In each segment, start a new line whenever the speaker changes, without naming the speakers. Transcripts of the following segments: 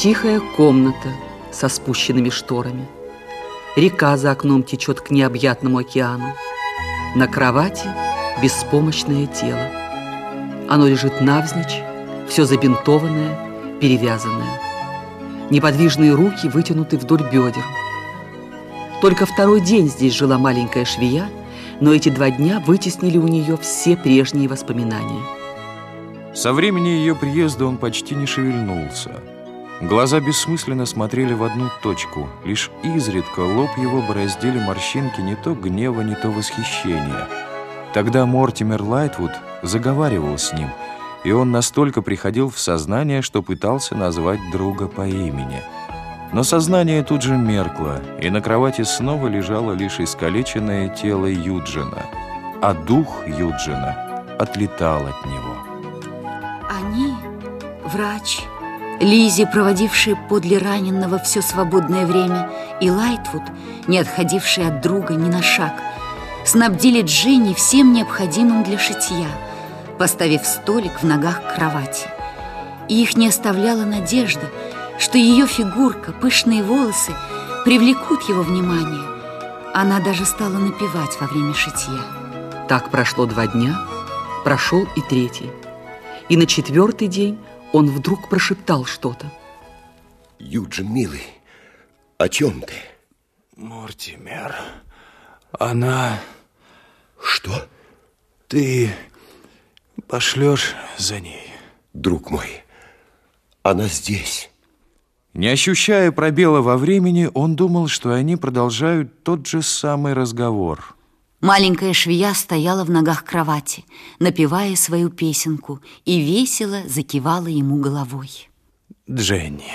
Тихая комната со спущенными шторами. Река за окном течет к необъятному океану. На кровати беспомощное тело. Оно лежит навзничь, все забинтованное, перевязанное. Неподвижные руки вытянуты вдоль бедер. Только второй день здесь жила маленькая швея, но эти два дня вытеснили у нее все прежние воспоминания.
Со времени ее приезда он почти не шевельнулся. Глаза бессмысленно смотрели в одну точку. Лишь изредка лоб его бороздили морщинки не то гнева, не то восхищения. Тогда Мортимер Лайтвуд заговаривал с ним, и он настолько приходил в сознание, что пытался назвать друга по имени. Но сознание тут же меркло, и на кровати снова лежало лишь искалеченное тело Юджина, а дух Юджина отлетал от него.
Они, врач, Лизи, проводившая подле раненного все свободное время, и Лайтвуд, не отходивший от друга ни на шаг, снабдили Дженни всем необходимым для шитья, поставив столик в ногах кровати. И их не оставляла надежда, что ее фигурка, пышные волосы привлекут его внимание. Она даже стала напевать во время шитья.
Так прошло два дня, прошел и третий. И на четвертый день он вдруг прошептал что-то.
Юджин, милый, о чем ты?
Мортимер, она...
Что?
Ты пошлешь за ней?
Друг мой, она здесь.
Не ощущая пробела во времени, он думал, что они продолжают тот же самый разговор –
Маленькая швея стояла в ногах кровати, напевая свою песенку, и весело закивала ему головой.
Дженни,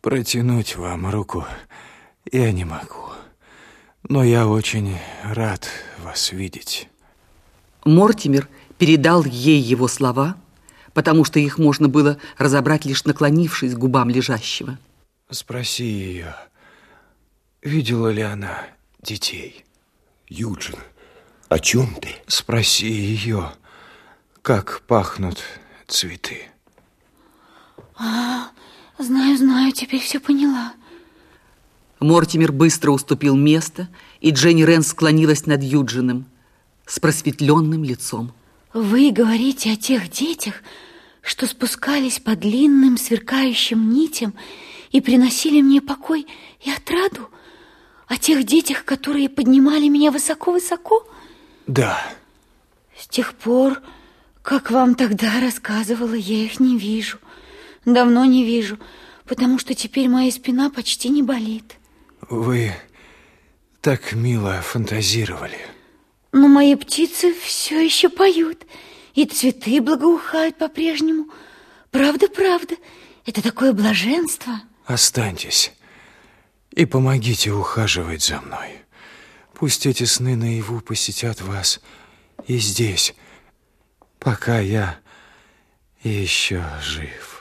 протянуть вам руку я не могу, но я очень рад вас видеть.
Мортимер передал ей его слова, потому что их можно было разобрать, лишь наклонившись к губам лежащего.
Спроси ее, видела ли она детей?
Юджин, о чем ты?
Спроси ее, как пахнут цветы.
А, знаю, знаю, теперь все поняла.
Мортимер быстро уступил место, и Дженни Рен склонилась над Юджином с просветленным лицом.
Вы говорите о тех детях, что спускались по длинным сверкающим нитям и приносили мне покой и отраду? О тех детях, которые поднимали меня высоко-высоко?
Да.
С тех пор, как вам тогда рассказывала, я их не вижу. Давно не вижу, потому что теперь моя спина почти не болит.
Вы так мило фантазировали.
Но мои птицы все еще поют, и цветы благоухают по-прежнему. Правда, правда, это такое блаженство.
Останьтесь и помогите ухаживать за мной. Пусть эти сны наяву посетят вас и здесь, пока я еще жив.